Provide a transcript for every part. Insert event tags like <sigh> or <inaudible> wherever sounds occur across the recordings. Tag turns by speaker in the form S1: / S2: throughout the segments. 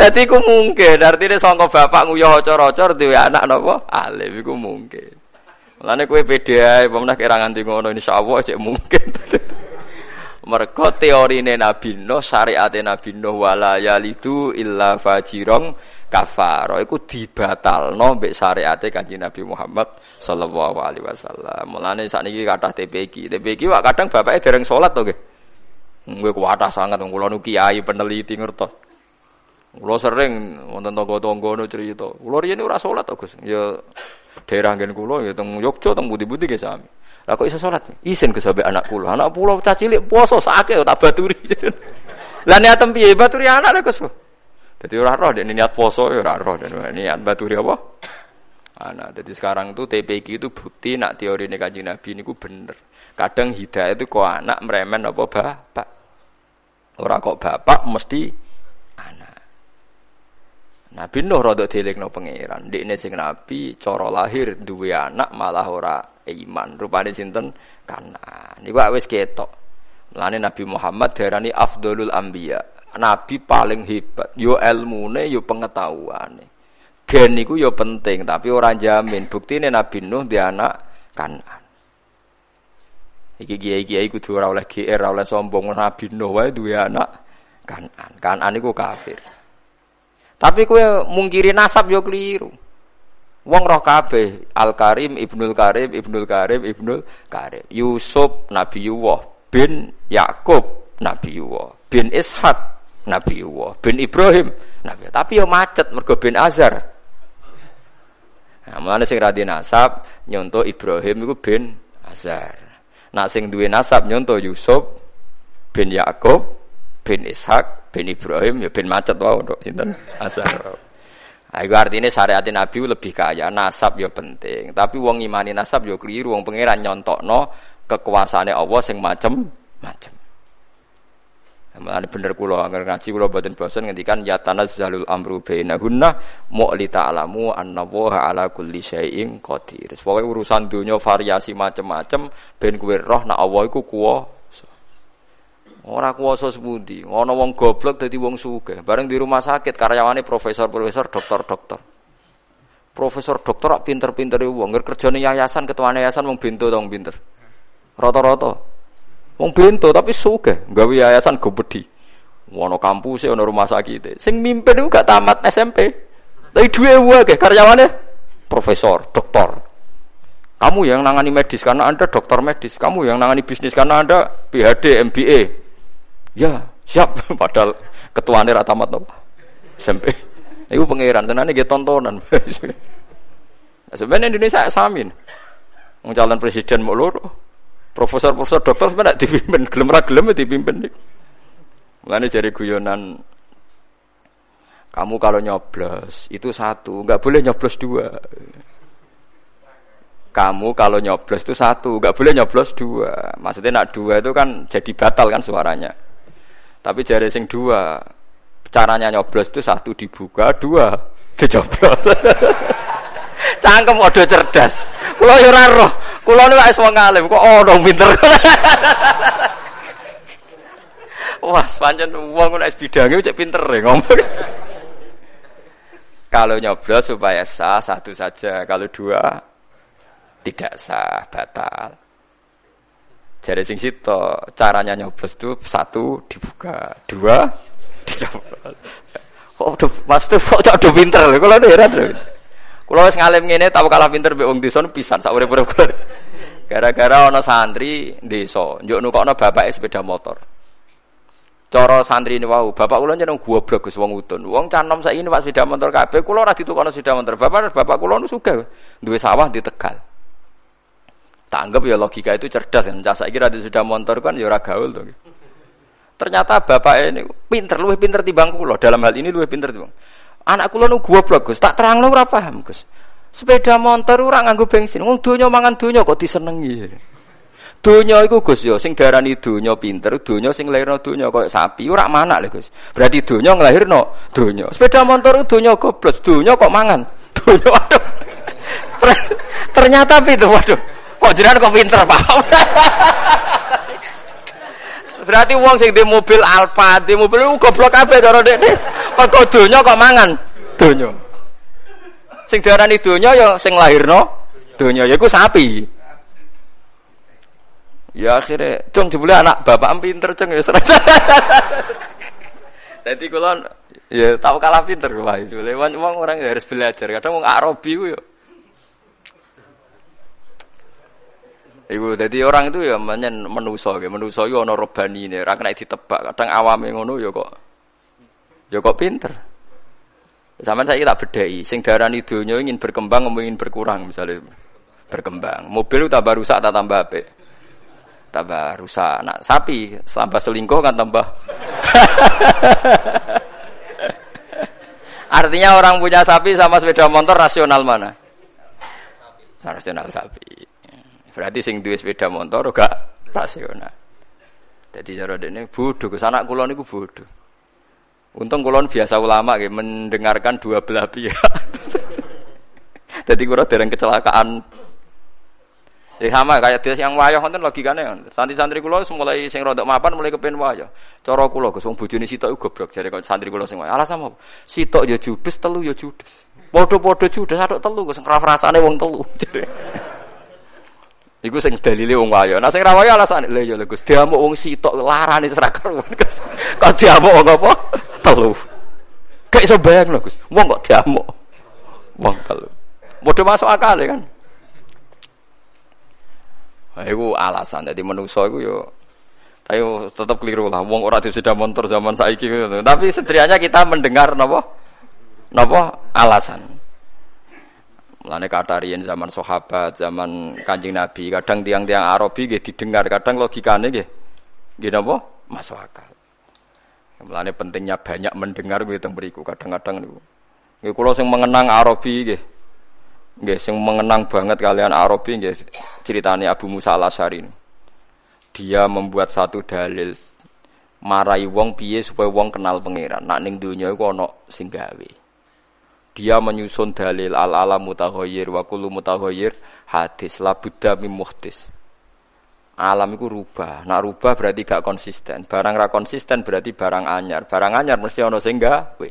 S1: Dadi ku mungkin, artine sangka bapak nguyah ocor-ocor duwe anak napa? Alim iku mungkin. Mulane kowe pede ae, pemenah kira nganti ngono insyaallah cek mungkin. <laughs> Mergo teorine Nabi Nuh, syariate Nabi Nuh wala yalidu illa fajirong kafaro iku dibatalno mbek syariate Kanjeng Nabi Muhammad sallallahu alaihi wasallam. Mulane sakniki kathah TPQ. TPQ wak kadang bapake dereng salat to nggih. Kowe kuwatah sangat kula nu kiai peneliti ngertos. Kulo sering wonten tangga-tangga no cerita. Kulo riyen ora salat to, Gus. Ya daerah nggen kulo ya teng Yogyakarta teng budi-budi ge sami. Lah kok iso salat? Isin ke sampe anak kulo. Anak kulo cah cilik poso sake tak baturi. <laughs> Lah niat piye baturi anak lho, Gus. Dadi ora roh dek niat poso ya ora roh dan niat baturi apa? Anak. Jadi sekarang tuh TPQ itu bukti nak teori Kanjeng Nabi niku bener. Kadang hidayah itu kok anak meremen apa bapak. Ora kok bapak mesti Nabi Nuh rada dilekno pangeran. Ndekne sing nabi cara lahir duwe anak malah ora iman. Rupane sinten? Kanan. Niku wis ketok. Mulane Nabi Muhammad diarani afdalul anbiya. Nabi paling hebat. Yo ilmune, yo pengetahuane. Gen niku yo penting, tapi ora jamin. Buktine Nabi Nuh di anak Kanan. Iki kiai-kiai kudu ora oleh GR, ora oleh sombong Nabi Nuh wae duwe anak Kanan. Kanan niku kafir. Tapi kue mungkiri nasab yo keliru. Wong roh kabeh Al Karim Ibnul Karim Ibnul Karim Ibnul Karim. Yusuf Nabi Yuwah bin Yakub Nabi Yuwah bin Ishak Nabi Yuwah bin Ibrahim Nabi. Tapi yo macet mergo bin Azar. Nah, mulane sing radi nasab nyonto Ibrahim iku bin Azar. Nak sing duwe nasab nyonto Yusuf bin Yakub bin Ishak bin Ibrahim ya bin macet wae untuk sinten asar. Nah, itu artinya syariat Nabi lebih kaya, nasab ya penting. Tapi wong imani nasab ya keliru, wong pangeran nyontokno kekuasaane Allah sing macem-macem. Mulane bener kula anger ngaji kula boten bosen ngendikan ya tanazzalul amru bainahunna mu'lita alamu annallaha ala kulli syai'in qadir. Pokoke urusan dunia variasi macem-macem ben kuwi roh nek Allah iku kuwa Ora kuwasa sepundi. Ana wong goblok dadi wong sugih. Bareng di rumah sakit karyawane profesor-profesor, dokter-dokter. Profesor dokter rak pinter-pintere wong. Ngger kerjane yayasan, ketua yayasan wong bento dong pinter. Rata-rata. Wong bento tapi sugih, gawe yayasan gobedi. Ono kampus ono rumah sakit. Sing mimpin iku gak tamat SMP. Tapi duwe wae karyawane profesor, dokter. Kamu yang nangani medis karena Anda dokter medis. Kamu yang nangani bisnis karena Anda PhD, MBA. Ya, siap. <laughs> Padahal ketuanya rata tamat nopo. SMP. Iku pangeran, senane nggih tontonan. <laughs> Nah, sebenarnya Indonesia samin. Calon presiden mau loro. Profesor-profesor dokter sebenarnya dipimpin, gelem ra gelem ya dipimpin. Mulane jari guyonan kamu kalau nyoblos itu satu, nggak boleh nyoblos dua. Kamu kalau nyoblos itu satu, nggak boleh nyoblos dua. Maksudnya nak dua itu kan jadi batal kan suaranya. Tapi jari sing dua, caranya nyoblos itu satu dibuka, dua dijoblos. <laughs> Cangkem udah cerdas. Kulo yo ora roh. Kulo niku wis wong alim, kok ono pinter. <laughs> Wah, pancen wong nek bidange cek pinter ya ngomong. <laughs> Kalau nyoblos supaya sah satu saja, kalau dua tidak sah, batal. Jadi sing sito caranya nyoblos itu satu dibuka, dua <laughs> dicopot. Oh, do, maksudnya <laughs> kok cok do pinter lho, kalau heran lho. Kalau wis ngalim ngene tau kalah pinter mbek wong desa pisan sak urip-urip. Gara-gara ana santri desa, njuk nukokno bapake sepeda motor. Cara santri ini wau, bapak kula jeneng goblok Gus wong udun. Wong canom saiki Pak sepeda motor kabeh, kula ora ditukokno sepeda motor. Bapak bapak kula nu sugih, duwe sawah di Tegal. Tak anggap ya logika itu cerdas kan. Cah saiki ra sudah motor kan ya gaul to. Ternyata bapak ini pinter, luwih pinter timbang kula. Dalam hal ini luwih pinter timbang. Anak kula nu goblok, Gus. Tak terangno ora paham, Gus. Sepeda motor ora nganggo bensin. Wong donya mangan donya kok disenengi. Donya iku Gus ya sing darani donya pinter, donya sing lairno donya kok sapi ora manak lho Gus. Berarti donya nglahirno donya. Sepeda motor donya goblok, donya kok mangan. <laughs> Donya waduh. Ternyata itu waduh. Kok jenengan kok pinter, Pak? <laughs> Berarti wong sing di mobil Alfa, di mobil itu goblok kabeh cara dekne. Mergo donya kok mangan donya. Sing diarani donya ya sing lahirno donya yaiku sapi. Ya akhirnya, cung jebule anak bapak pinter cung ya serasa. <laughs> Jadi kalau ya tahu kalah pinter itu. Lewat uang orang harus belajar. Kadang wong Arabi ku ya. Iku jadi orang itu ya menyen menuso, ya menuso yo robani ini, ora kena ditebak. Kadang awame ngono ya kok, ya kok pinter. Sama saya tak bedai. Sing darani dunia ingin berkembang, ingin berkurang misalnya berkembang. Mobil tambah rusak tak tambah apik tambah rusak. Nak sapi tambah selingkuh kan tambah. <laughs> Artinya orang punya sapi sama sepeda motor rasional mana? Rasional sapi. Berarti sing duwe sepeda motor gak rasional. Jadi cara ini bodoh, ke sana kulon itu bodoh. Untung kulon biasa ulama ya, mendengarkan dua belah pihak. <laughs> Jadi kurang dereng kecelakaan Ya sama kayak dia yang wayah logika logikane. Santri-santri kula mulai sing rodok mapan mulai kepen wayah. Cara kula Gus wong bojone sitok goblok jare santri kula sing wayah. Alasan apa? Sitok ya judes, telu ya judes. Padha-padha judes atok telu Gus ngraf rasane wong telu. <laughs> Iku sing dalile wong wayah. Nah sing ra wayah alasane lha ya Gus diamuk wong sitok larane serak karuan. Kok diamuk wong apa? Telu. Kayak iso bayang lho Gus. Wong kok diamuk. Wong telu. Padha masuk akal ya kan. Nah, itu alasan. Jadi manusia itu yo ayo tetap keliru lah. Wong ora sudah motor zaman saiki gitu. Tapi setidaknya kita mendengar nopo nopo alasan. Mulane katarian zaman sahabat, zaman Kanjeng Nabi, kadang tiang-tiang Arabi nggih didengar, kadang logikane nggih nggih napa? Masuk akal. Mulane pentingnya banyak mendengar kuwi teng mriku kadang-kadang niku. Nggih kula sing mengenang Arabi nggih Nggih sing mengenang banget kalian Arabi nggih ceritane Abu Musa Al-Asy'ari. Dia membuat satu dalil marai wong piye supaya wong kenal pangeran. Nak ning donya iku ana sing gawe. Dia menyusun dalil al alam mutaghayyir wa kullu mutaghayyir hadis la budda mim muhtis. Alam itu rubah. Nak rubah berarti gak konsisten. Barang ra konsisten berarti barang anyar. Barang anyar mesti ana sing gawe.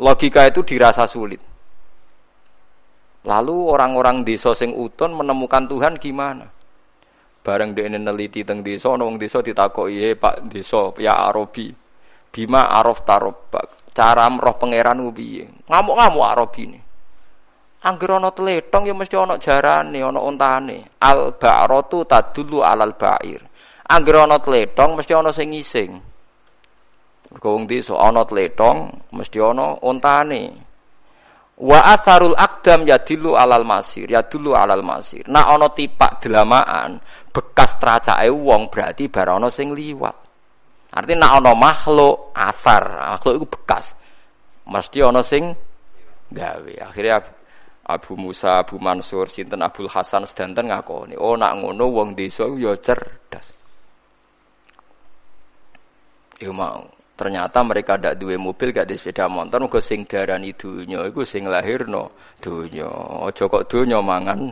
S1: Logika itu dirasa sulit. Lalu orang-orang desa sing utun menemukan Tuhan gimana? Bareng ini neliti teng desa, wong desa ditakoki, "Eh Pak desa, ya Arabi, bima araf tarobak." Cara roh pangeran ku piye? Ngamuk-ngamuk Arabi ini. Angger ana tletong ya mesti ana jarane, ana ontane. Al ba'ratu tadullu alal ba'ir. Angger ana tletong mesti ana sing ngising. Mergo wong desa ana tletong mesti ana ontane. Wa atharul akdam ya dilu alal masir, ya dulu alal masir. Nah ono tipak delamaan bekas tracake wong berarti barono sing liwat. Artinya nak ono makhluk asar, makhluk itu bekas. Mesti ono sing gawe. Akhirnya Abu Musa, Abu Mansur, sinten Abdul Hasan sedanten ngakoni, oh nak ngono wong desa yo ya cerdas. Yo mau Ternyata mereka ndak duwe mobil gak di sepeda motor muga sing darani dunya iku sing lahirno dunya. Aja kok dunya mangan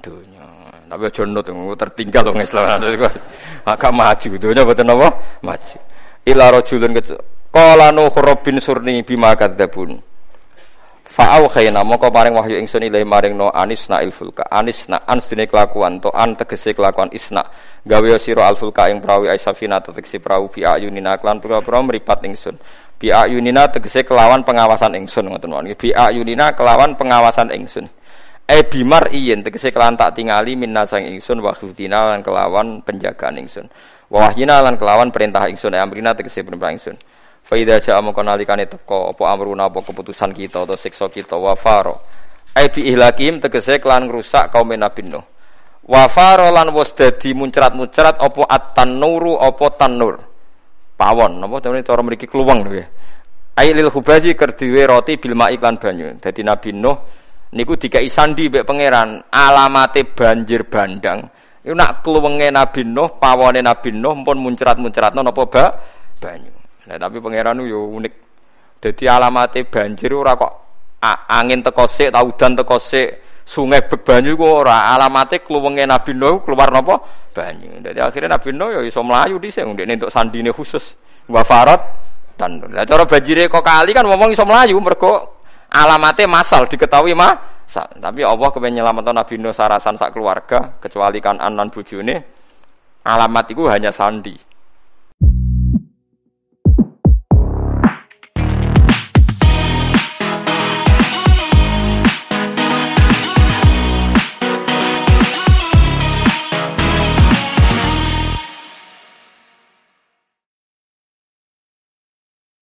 S1: dunya. Tapi aja nut tertinggal wong Islam. <laughs> Agak maju dunya boten apa? Maju. Ila rajulun qala nuh rabbin surni bima kadzabun. Fa'au khayna moko paring wahyu ingsun ilahi maring no anis na ilfulka anis na ans dine kelakuan to an tegese kelakuan isna gawe sira alfulka ing prawi aisafina tegese prawu bi ayunina klan pura-pura mripat ingsun bi ayunina tegese kelawan pengawasan ingsun ngoten mawon bi ayunina kelawan pengawasan ingsun e bimar iyen tegese kelan tak tingali minna sang ingsun wa lan kelawan penjagaan ingsun wa wahyina lan kelawan perintah ingsun e amrina tegese perintah ingsun Faida ja'a mongko nalikane teko apa amruna apa keputusan kita atau siksa kita wa faro. Ai bi ihlakim tegese kelan ngrusak kaum Nabi Nuh. Wa faro lan wis dadi muncrat-muncrat apa at-tanuru apa tanur. Pawon napa cara mriki kluweng lho ya. Ai lil hubazi kerdiwe roti bil iklan banyu. Dadi Nabi Nuh niku dikai sandi mbek pangeran alamate banjir bandang. Iku nak kluwenge Nabi Nuh, pawone Nabi Nuh pun muncrat-muncratno napa ba banyu. Nah, tapi pangeran yo unik. Jadi alamatnya banjir ora kok angin teko sik, udan teko sik, sungai bek banyu ku ora alamate kluwenge Nabi Nuh keluar napa banyu. Dadi akhirnya Nabi Nuh ya iso mlayu dhisik ndekne entuk sandine khusus wa farat dan lah cara banjire kok kali kan ngomong iso mlayu mergo alamate masal diketahui mah tapi Allah kepengen nyelamatkan Nabi Nuh sarasan sak keluarga kecuali kan anan bojone. Alamat itu hanya sandi